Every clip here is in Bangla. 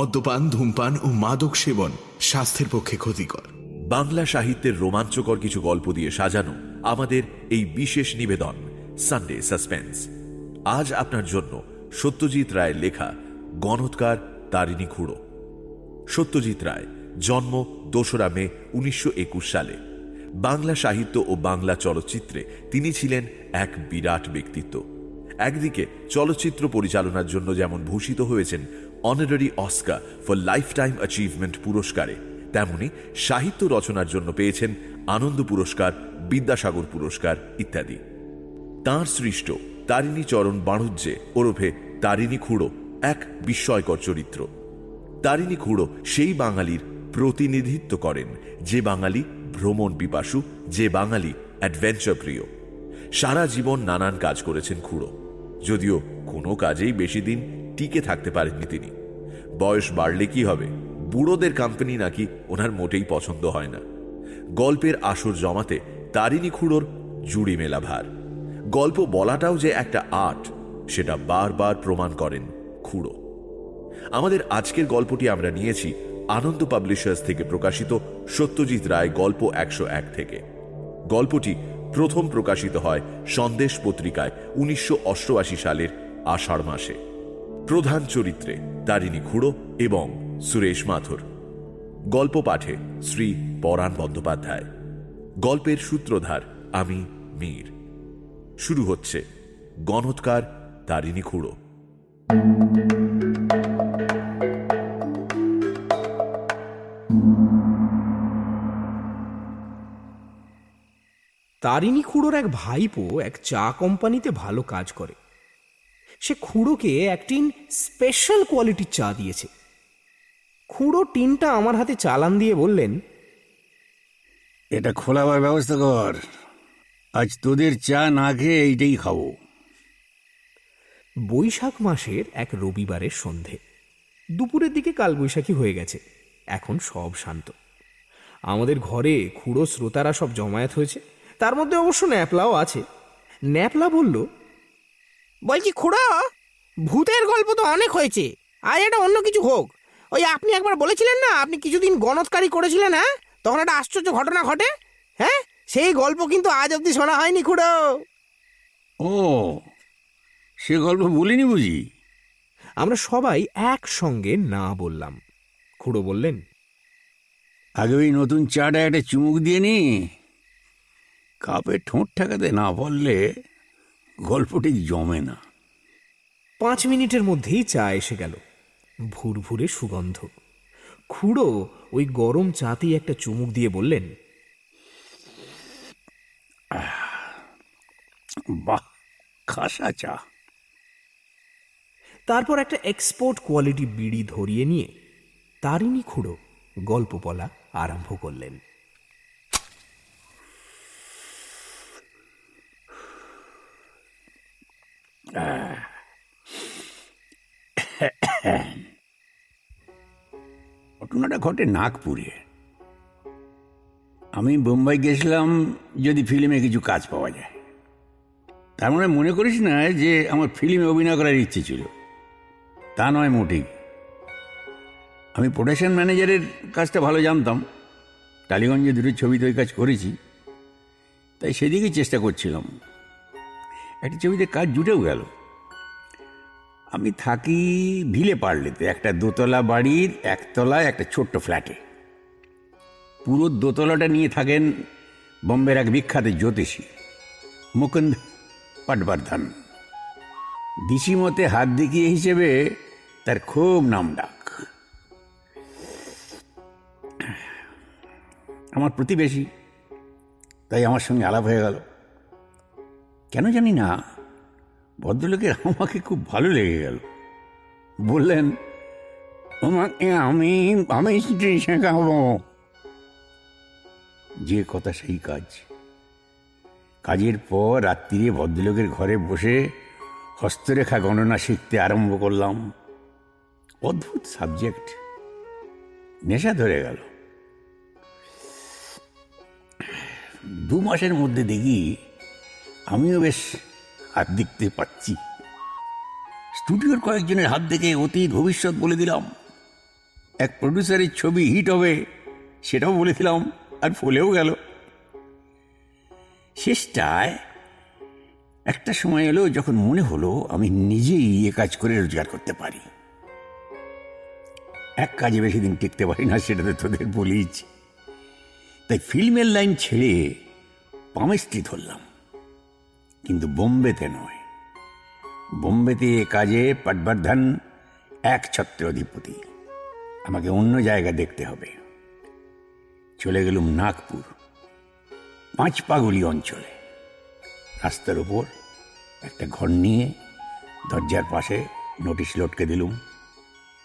মদ্যপান, ধূমপান ও মাদক সেবন স্বাস্থ্যের পক্ষে ক্ষতিকর। বাংলা সাহিত্যের রোমাঞ্চকর কিছু গল্প দিয়ে সাজানো আমাদের এই বিশেষ নিবেদন সানডে সাসপেন্স আজ আপনার জন্য সত্যজিৎ রায়ের লেখা গণৎকার তারিণী খুঁড়ো। সত্যজিৎ রায় জন্ম দোসরা মে উনিশশো একুশ সালে। বাংলা সাহিত্য ও বাংলা চলচ্চিত্রে তিনি ছিলেন এক বিরাট ব্যক্তিত্ব। একদিকে চলচ্চিত্র পরিচালনার জন্য যেমন ভূষিত হয়েছেন honorary Oscar for lifetime achievement পুরস্কারে। তেমনি সাহিত্য রচনার জন্য পেয়েছেন আনন্দ পুরস্কার, বিদ্যাসাগর পুরস্কার ইত্যাদি। তাঁর সৃষ্ট তারিণী চরণ বাণুজ্যে ওরফে তারিণী খুঁড়ো এক বিস্ময়কর চরিত্র। তারিণী খুঁড়ো সেই বাঙালির প্রতিনিধিত্ব করেন, যে বাঙালি ভ্রমণ পিপাসু, যে বাঙালি অ্যাডভেঞ্চার প্রিয় সারা জীবন নানান কাজ করেছেন খুঁড়ো। যদিও কোনো কাজেই বেশি দিন টিকে থাকতে পারেননি তিনি। বয়স বাড়লে কি হবে? বুড়োদের কোম্পানি নাকি ওনার মোটেই পছন্দ হয় না। গল্পের আসর জমাতে তারিণী খুঁড়োর জুড়ি মেলা ভার। গল্প বলাটাও যে একটা আর্ট, সেটা বারবার প্রমাণ করেন খুঁড়ো। আমাদের আজকের গল্পটি আমরা নিয়েছি আনন্দ পাবলিশার্স থেকে প্রকাশিত সত্যজিৎ রায় গল্প একশো এক থেকে। গল্পটি প্রথম প্রকাশিত হয় সন্দেশ পত্রিকায় উনিশশো অষ্টআশি সালের আষাঢ় মাসে। প্রধান চরিত্রে তারিণী খুঁড়ো এবং সুরেশ মাথুর। গল্প পাঠে শ্রী পরাণ বন্দ্যোপাধ্যায়। গল্পের সূত্রধার আমি মীর। শুরু হচ্ছে গণৎকার তারিণী খুঁড়ো। তারিণী খুড়োর এক ভাইপো এক চা কোম্পানিতে ভালো কাজ করে। সে খুড়োকে এক টিন স্পেশাল কোয়ালিটির চা দিয়েছে। খুড়ো টিনটা আমার হাতে চালান দিয়ে বললেন এটা খোলাবার ব্যবস্থা কর। আজ তোদের চা না খেয়ে এইটাই খাব। বৈশাখ মাসের এক রবিবারের সন্ধে। দুপুরের দিকে কালবৈশাখী হয়ে গেছে। এখন সব শান্ত। আমাদের ঘরে খুড়ো শ্রোতারা সব জমায়েত হয়েছে। তার মধ্যে অবশ্য ন্যাপলাও আছে। ন্যাপলা বলল বলছি খুড়ো ভূতের গল্প তো অনেক হয়েছে। আজ এটা অন্য কিছু হোক। ওই আপনি একবার বলেছিলেন না আপনি কিছুদিন গণৎকারী করেছিলেন হ্যাঁ? তখন একটা আশ্চর্য ঘটনা ঘটে হ্যাঁ? সেই গল্প কিন্তু আজ অব্দি শোনা হয়নি খুড়ো। ও সে গল্প বলিনি বুঝি? আমরা সবাই একসঙ্গে না বললাম। খুড়ো বললেন আগে ওই নতুন চাটা একটা চুমুক দিয়ে নি। কাপে ঠোঁট ঠেকাতে না পারলে গল্প ঠিক জমে না। পাঁচ মিনিটের মধ্যেই চা এসে গেল। ভুরভুরে সুগন্ধ। খুড়ো ওই গরম চাতেই একটা চুমুক দিয়ে বললেন বাহ খাসা চা। তারপর একটা এক্সপোর্ট কোয়ালিটি বিড়ি ধরিয়ে নিয়ে তারিণী খুড়ো গল্প বলা আরম্ভ করলেন। ঘটনাটা ঘটে নাগপুরে। আমি বোম্বাই গেছিলাম যদি ফিল্মে কিছু কাজ পাওয়া যায়। তার মানে মনে করিস না যে আমার ফিল্মে অভিনয় করার ইচ্ছে ছিল। তা নয় মোটেই। আমি প্রোডাকশন ম্যানেজারের কাজটা ভালো জানতাম। টালিগঞ্জে দুটো ছবিতে ওই কাজ করেছি। তাই সেদিকেই চেষ্টা করছিলাম। একটা ছবিতে কাজ জুটেও গেল। আমি থাকি ভিলে পারলেতে, একটা দোতলা বাড়ির একতলায় একটা ছোট্ট ফ্ল্যাটে। পুরো দোতলাটা নিয়ে থাকেন বম্বের এক বিখ্যাত জ্যোতিষী, মুকুন্দ পাটবর্ধন। দিশি মতে হাত দেখিয়ে হিসেবে তার খুব নাম ডাক। আমার প্রতিবেশী, তাই আমার সঙ্গে আলাপ হয়ে গেল। কেন জানি না ভদ্রলোকের আমাকে খুব ভালো লেগে গেল। বললেন, তোমাকে আমি আমি শেখাবো। যে কথা সেই কাজ। কাজের পর রাত্রিরে ভদ্রলোকের ঘরে বসে হস্তরেখা গণনা শিখতে আরম্ভ করলাম। অদ্ভুত সাবজেক্ট। নেশা ধরে গেল। দু মাসের মধ্যে দেখি আমিও বেশ হাত দেখতে পাচ্ছি। স্টুডিওর কয়েকজনের হাত দেখে অতীত ভবিষ্যৎ বলে দিলাম। এক প্রডিউসারের ছবি হিট হবে, সেটাও বলেছিলাম আর ফলেও গেল। শেষটায় একটা সময় এলো যখন মনে হলো আমি নিজেই এ কাজ করে রোজগার করতে পারি। এক কাজে বেশি দিন টিকতে পারি না, সেটা তো তোদের বলিছি তাই ফিল্মের লাইন ছেড়ে পামেস্ট্রি ধরলাম কিন্তু বোম্বেতে নয়। বোম্বেতে এ কাজে পটবর্ধন এক ছত্র অধিপতি আমাকে অন্য জায়গা দেখতে হবে। চলে গেলুম নাগপুর, পাঁচ পাগলি অঞ্চলে। রাস্তার উপর একটা ঘর নিয়ে দরজার পাশে নোটিশ লটকে দিলুম।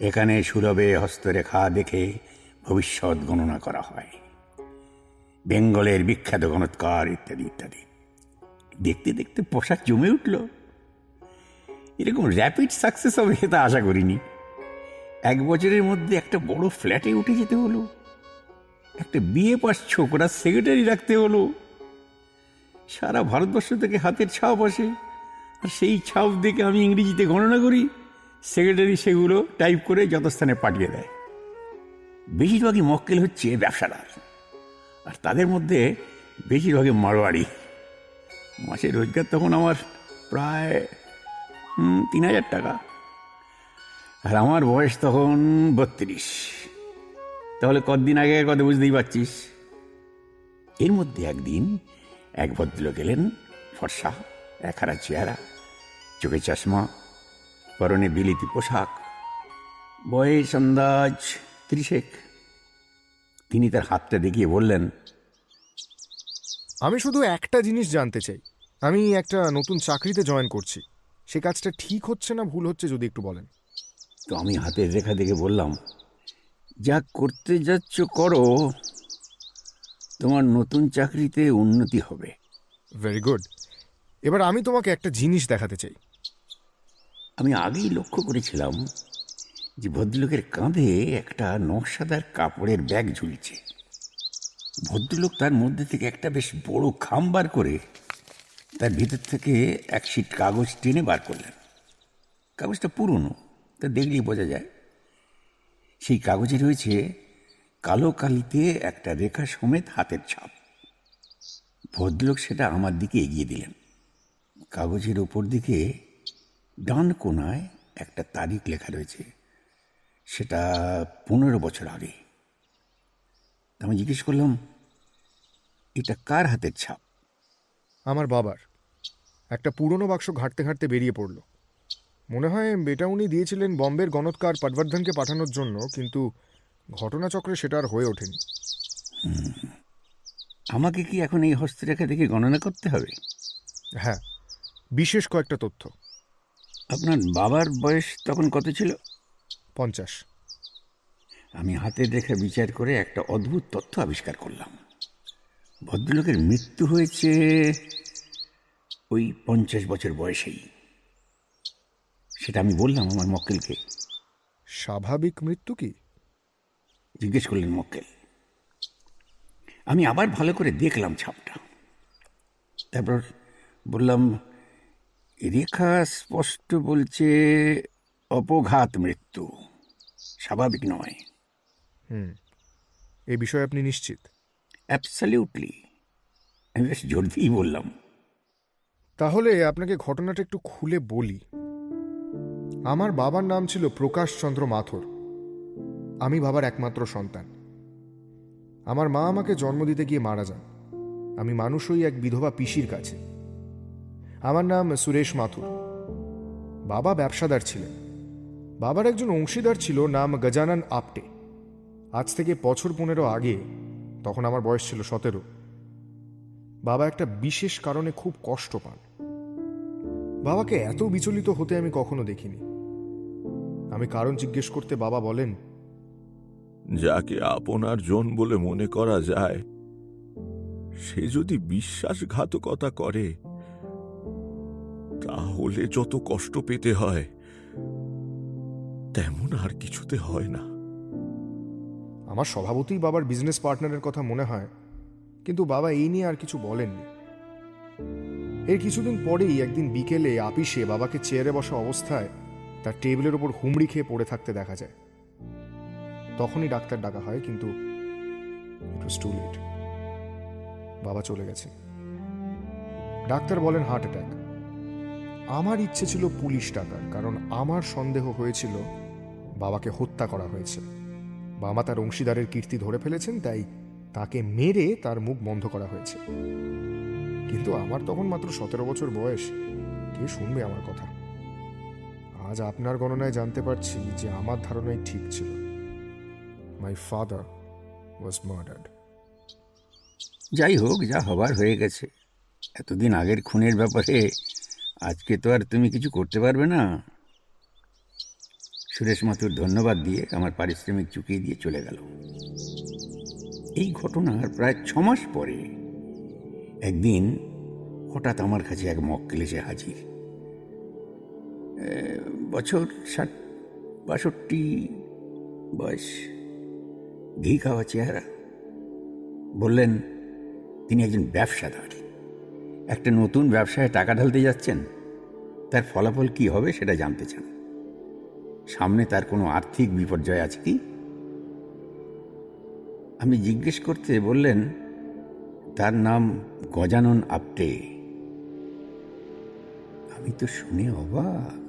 এখানে সুলভে হস্তরেখা দেখে ভবিষ্যৎ গণনা করা হয়। বেঙ্গলের বিখ্যাত গণৎকার ইত্যাদি ইত্যাদি। দেখতে দেখতে পোশাক জমে উঠল। এরকম র্যাপিড সাকসেস হবে তা আশা করিনি। এক বছরের মধ্যে একটা বড় ফ্ল্যাটে উঠে যেতে হলো। একটা বিয়ে পাস ছোকরা সেক্রেটারি রাখতে হলো। সারা ভারতবর্ষ থেকে হাতের ছাপ আসে। আর সেই ছাপ দেখে আমি ইংরেজিতে গণনা করি সেক্রেটারি সেগুলো টাইপ করে যথাস্থানে পাঠিয়ে দেয়। বেশিরভাগই মক্কেল হচ্ছে ব্যবসাদার। আর তাদের মধ্যে বেশিরভাগই মারোয়াড়ি মাসের রোজগার তখন আমার প্রায় তিন হাজার টাকা। আর আমার বয়স তখন বত্রিশ। তাহলে কতদিন আগে কথা বুঝতেই পারছিস? এর মধ্যে একদিন এক ভদ্রলোক এলেন, ফর্সা এক হারা চেহারা, চোখে চশমা, পরনে বিলিতি পোশাক, বয়স আন্দাজ ত্রিশেক। তিনি তার হাতটা দেখিয়ে বললেন, আমি শুধু একটা জিনিস জানতে চাই। আমি একটা নতুন চাকরিতে জয়েন করছি। সে কাজটা ঠিক হচ্ছে না ভুল হচ্ছে যদি একটু বলেন। তো আমি হাতের রেখা দেখে বললাম যা করতে যাচ্ছ করো তোমার নতুন চাকরিতে উন্নতি হবে। ভেরি গুড এবার আমি তোমাকে একটা জিনিস দেখাতে চাই। আমি আগেই লক্ষ্য করেছিলাম যে ভদ্রলোকের কাঁধে একটা নকশাদার কাপড়ের ব্যাগ ঝুলছে। ভদ্রলোক তার মধ্যে থেকে একটা বেশ বড় খাম বার করে তার ভিতর থেকে এক শিট কাগজ টেনে বার করলেন। কাগজটা পুরনো, তা দেখলেই বোঝা যায়। সেই কাগজে রয়েছে কালো কালিতে একটা রেখা সমেত হাতের ছাপ। ভদ্রলোক সেটা আমার দিকে এগিয়ে দিলেন। কাগজের ওপর দিকে ডান কোনায় একটা তারিখ লেখা রয়েছে। সেটা পনেরো বছর আগে। আমি জিজ্ঞেস করলাম, এটা কার হাতের ছাপ? আমার বাবার। একটা পুরনো বাক্স ঘাঁটতে ঘাঁটতে বেরিয়ে পড়ল। মনে হয় এটা উনি দিয়েছিলেন বম্বের গণৎকার পটবর্ধনকে পাঠানোর জন্য কিন্তু ঘটনাচক্রে সেটা আর হয়ে ওঠেনি। আমাকে কি এখন এই হস্তরেখা দেখে গণনা করতে হবে? হ্যাঁ বিশেষ কয়েকটা তথ্য। আপনার বাবার বয়স তখন কত ছিল? পঞ্চাশ। আমি হাতের রেখা বিচার করে একটা অদ্ভুত তথ্য আবিষ্কার করলাম। ভদ্রলোকের মৃত্যু হয়েছে ওই পঞ্চাশ বছর বয়সেই। সেটা আমি বললাম আমার মক্কেলকে। স্বাভাবিক মৃত্যু কি? জিজ্ঞেস করলেন মক্কেল। আমি আবার ভালো করে দেখলাম ছাপটা। তারপর বললাম রেখা স্পষ্ট বলছে অপঘাত মৃত্যু। স্বাভাবিক নয়। হুম এ বিষয়ে আপনি নিশ্চিত? অ্যাবসলিউটলি আমি বেশ জোর দিয়েই বললাম। তাহলে আপনাকে ঘটনাটা একটু খুলে বলি। আমার বাবার নাম ছিল প্রকাশ চন্দ্র মাথুর। আমি বাবার একমাত্র সন্তান। আমার মা আমাকে জন্ম দিতে গিয়ে মারা যান। আমি মানুষ হই এক বিধবা পিসির কাছে। আমার নাম সুরেশ মাথুর। বাবা ব্যবসাদার ছিলেন। বাবার একজন অংশীদার ছিল নাম গজানন আপটে। আজ থেকে বছর পনেরো আগে তখন আমার বয়স ছিল সতেরো। বাবা একটা বিশেষ কারণে খুব কষ্ট পান। বাবাকে এত বিচলিত হতে আমি কখনো দেখিনি। আমি কারণ জিজ্ঞেস করতে বাবা বলেন, যাকে আপনার জন বলে মনে করা যায়, সে যদি বিশ্বাসঘাতকতা করে, তাহলে যত কষ্ট পেতে হয়, তেমন আর কিছুতে হয় না। আমার স্বভাবতই বাবার বিজনেস পার্টনারের কথা মনে হয়, কিন্তু বাবা এই নিয়ে আর কিছু বলেননি। এর কিছুদিন পরেই একদিন বিকেলে আপিসে বাবাকে চেয়ারে বসা অবস্থায় তার টেবিলের ওপর হুমড়ি খেয়ে পড়ে থাকতে দেখা যায়। তখনই ডাক্তার ডাকা হয়, কিন্তু বাবা চলে গেছে। ডাক্তার বলেন হার্ট অ্যাটাক আমার ইচ্ছে ছিল পুলিশ ডাকার, কারণ আমার সন্দেহ হয়েছিল বাবাকে হত্যা করা হয়েছে। বাবা তার অংশীদারের কীর্তি ধরে ফেলেছেন, তাই তাকে মেরে তার মুখ বন্ধ করা হয়েছে। কিন্তু আমার তখন মাত্র সতেরো বছর বয়স। কে শুনবে আমার কথা? আজ আপনার গণনায় জানতে পারছি যে আমার ধারণাই ঠিক ছিল। মাই ফাদার ওয়াজ মার্ডার্ড যাই হোক, যা হবার হয়ে গেছে। এতদিন আগের খুনের ব্যাপারে আজকে তো আর তুমি কিছু করতে পারবে না। সুরেশ মাথুর ধন্যবাদ দিয়ে আমার পারিশ্রমিক চুকিয়ে দিয়ে চলে গেল। এই ঘটনার প্রায় ছমাস পরে একদিন হঠাৎ আমার কাছে এক মক্কেল এসে হাজির। বছর ষাট, বাষট্টি বয়স, ঘি খাওয়া চেহারা। বললেন, তিনি একজন ব্যবসাদার। একটা নতুন ব্যবসায় টাকা ঢালতে যাচ্ছেন। তার ফলাফল কি হবে সেটা জানতে চান। সামনে তার কোনো আর্থিক বিপর্যয় আছে কি? আমি জিজ্ঞেস করতে বললেন, তার নাম গজানন আপটে আমি তো শুনে অবাক।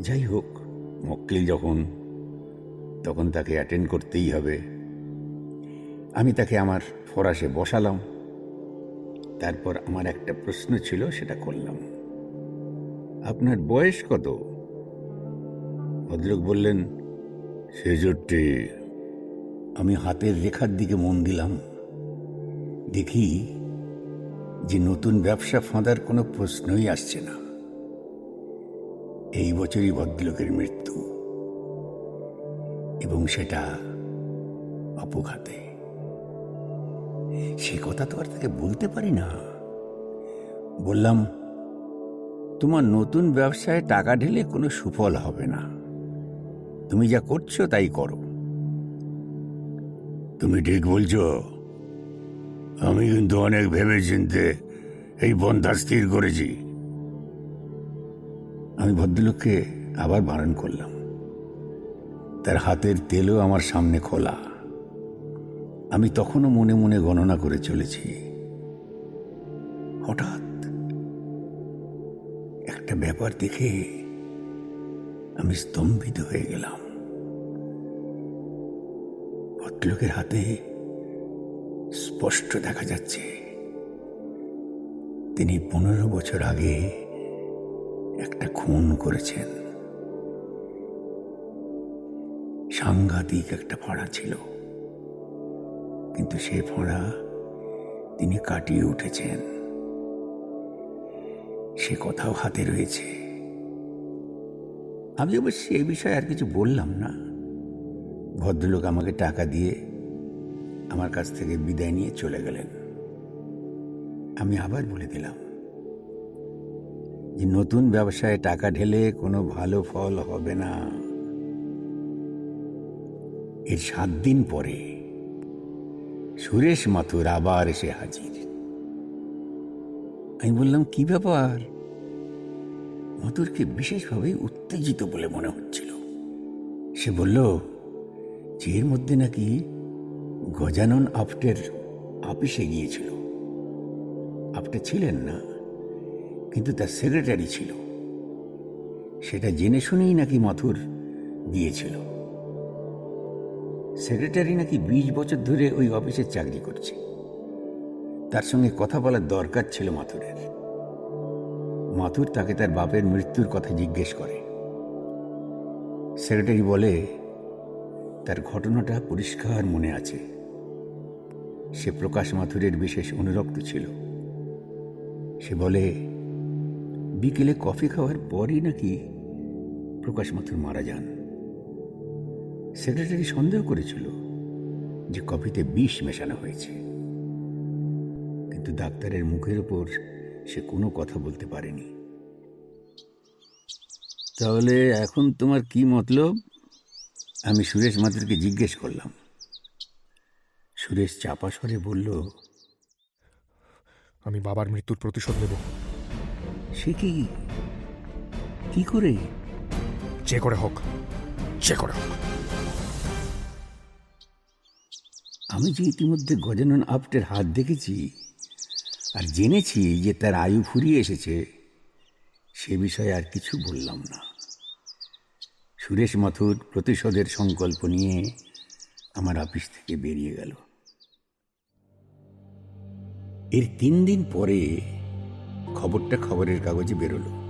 যাই হোক, মক্কেল যখন, তখন তাকে অ্যাটেন্ড করতেই হবে। আমি তাকে আমার ফরাসে বসালাম। তারপর আমার একটা প্রশ্ন ছিল, সেটা করলাম। আপনার বয়স কত? ভদ্রলোক বললেন ছেষট্টি আমি হাতের রেখার দিকে মন দিলাম। দেখি যে নতুন ব্যবসা ফাঁদার কোনো প্রশ্নই আসছে না। এই বছরই ভদ্রলোকের মৃত্যু এবং সেটা অপঘাতে। সে কথা তো আর তাকে বলতে পারি না। বললাম, তোমার নতুন ব্যবসায় টাকা ঢেলে কোনো সুফল হবে না। তুমি যা করছ তাই করো। তুমি ঠিক বলছো। আমি কিন্তু অনেক ভেবে চিনতে এই বন্ধা স্থির করেছি। আমি ভদ্রলোককে আবার বারণ করলাম। তার হাতের তেলও আমার সামনে খোলা। আমি তখনও মনে মনে গণনা করে চলেছি। হঠাৎ একটা ব্যাপার দেখে আমি স্তম্ভিত হয়ে গেলাম। ভদ্রলোকের হাতে স্পষ্ট দেখা যাচ্ছে, তিনি পনেরো বছর আগে একটা খুন করেছেন। সাংঘাতিক একটা ফাড়া ছিল, কিন্তু সে ফোঁড়া তিনি কাটিয়ে উঠেছেন। সে কথাও হাতে রয়েছে। আমি অবশ্যই এই বিষয়ে আর কিছু বললাম না। ভদ্রলোক আমাকে টাকা দিয়ে আমার কাছ থেকে বিদায় নিয়ে চলে গেলেন। আমি আবার বলে দিলাম যে, নতুন ব্যবসায় টাকা ঢেলে কোনো ভালো ফল হবে না। এর সাত দিন পরে সুরেশ মাথুর আবার এসে হাজির। আমি বললাম, কি ব্যাপার? মাথুরকে বিশেষভাবে উত্তেজিত বলে মনে হচ্ছিল। সে বলল, যে এর মধ্যে নাকি গজানন আফটের আপিসে গিয়েছিল। আপটে ছিলেন না, কিন্তু তার সেক্রেটারি ছিল। সেটা জেনে শুনেই নাকি মাথুর গিয়েছিল। সেক্রেটারি নাকি বিশ বছর ধরে ওই অফিসে চাকরি করছে। তার সঙ্গে কথা বলার দরকার ছিল মাথুরের। মাথুর তাকে তার বাপের মৃত্যুর কথা জিজ্ঞেস করে। সেক্রেটারি বলে, তার ঘটনাটা পরিষ্কার মনে আছে। সে প্রকাশ মাথুরের বিশেষ অনুরক্ত ছিল। সে বলে, বিকেলে কফি খাওয়ার পরই নাকি প্রকাশ মাথুর মারা যান? সেক্রেটারি সন্দেহ করেছিল যে কফিতে বিষ মেশানো হয়েছে। কিন্তু ডাক্তারের মুখের উপর সে কোনো কথা বলতে পারেনি। তাহলে এখন তোমার কি মতলব? আমি সুরেশ মাত্রকে জিজ্ঞেস করলাম। সুরেশ চাপা স্বরে বলল আমি বাবার মৃত্যুর প্রতিশোধ নেব। সে কি কি করে? যে করে হোক যে করে হোক। আমি যে ইতিমধ্যে গজানন আপটের হাত দেখেছি আর জেনেছি যে তার আয়ু ফুরিয়ে এসেছে, সে বিষয়ে আর কিছু বললাম না। সুরেশ মাথুর প্রতিশোধের সংকল্প নিয়ে আমার অফিস থেকে বেরিয়ে গেল। এর তিন দিন পরে খবরটা খবরের কাগজে বেরোলো।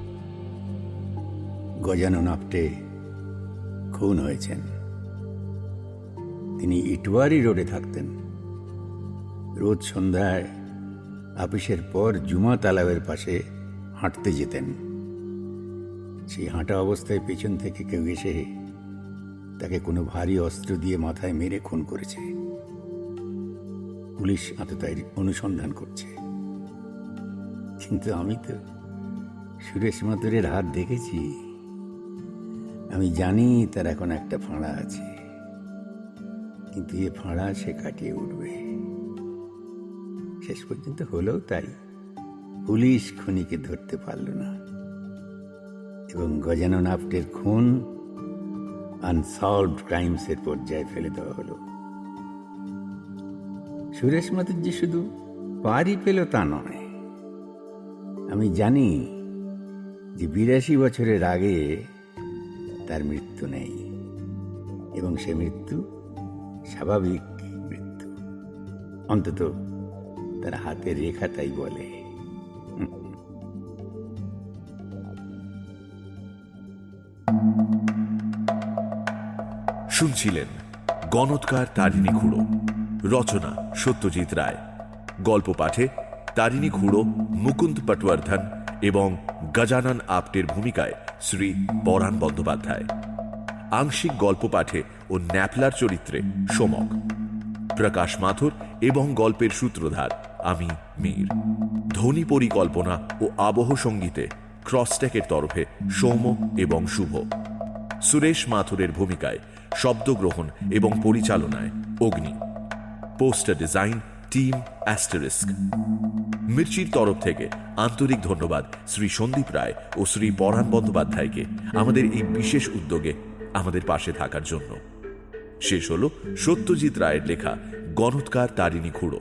গজানন আপ্টে খুন হয়েছেন। তিনি ইটওয়ারি রোডে থাকতেন। রোজ সন্ধ্যায় আপিসের পর জুমা তালাবের পাশে হাঁটতে যেতেন। সেই হাঁটা অবস্থায় পেছন থেকে কেউ এসে তাকে কোনো ভারী অস্ত্র দিয়ে মাথায় মেরে খুন করেছে। পুলিশ আততায়ীর অনুসন্ধান করছে। কিন্তু আমি তো সুরেশ মাতুরের হাত দেখেছি। আমি জানি তার এখন একটা ফাঁড়া আছে। কিন্তু এ ফাঁড়া সে কাটিয়ে উঠবে। শেষ পর্যন্ত হলেও তাই। পুলিশ খুনিকে ধরতে পারল না। এবং গজানন আফটের খুন আনসলভড ক্রাইমসের পর্যায়ে ফেলে দেওয়া হলো। সুরেশ যে শুধু পারই পেল তা নয়। আমি জানি যে বিরাশি বছরের আগে তার মৃত্যু নেই, এবং সে মৃত্যু স্বাভাবিক মৃত্যু। অন্তত তার হাতের রেখা তাই বলে। শুনছিলেন গণৎকার তারিণী খুড়ো, রচনা সত্যজিৎ রায়, গল্প পাঠে তারিণী খুড়ো মুকুন্দ পটবর্ধন এবং গজানন আপ্টের ভূমিকায় শ্রী পরাণ বন্দ্যোপাধ্যায়। আংশিক গল্প পাঠে ও ন্যাপলার চরিত্রে সোমক, প্রকাশ মাথুর এবং গল্পের সূত্রধার আমি মীর। ধ্বনি পরিকল্পনা ও আবহ সঙ্গীতে ক্রসটেকের তরফে সৌম এবং শুভ। সুরেশ মাথুরের ভূমিকায় শব্দগ্রহণ এবং পরিচালনায় Agni. Poster design, team asterisk. মির্চির তরফ থেকে আন্তরিক ধন্যবাদ শ্রী সন্দীপ রায় ও শ্রী পরাণ বন্দ্যোপাধ্যায়কে আমাদের এই বিশেষ উদ্যোগে আমাদের পাশে থাকার জন্য। শেষ হল সত্যজিৎ রায়ের লেখা গণৎকার তারিণী খুঁড়ো।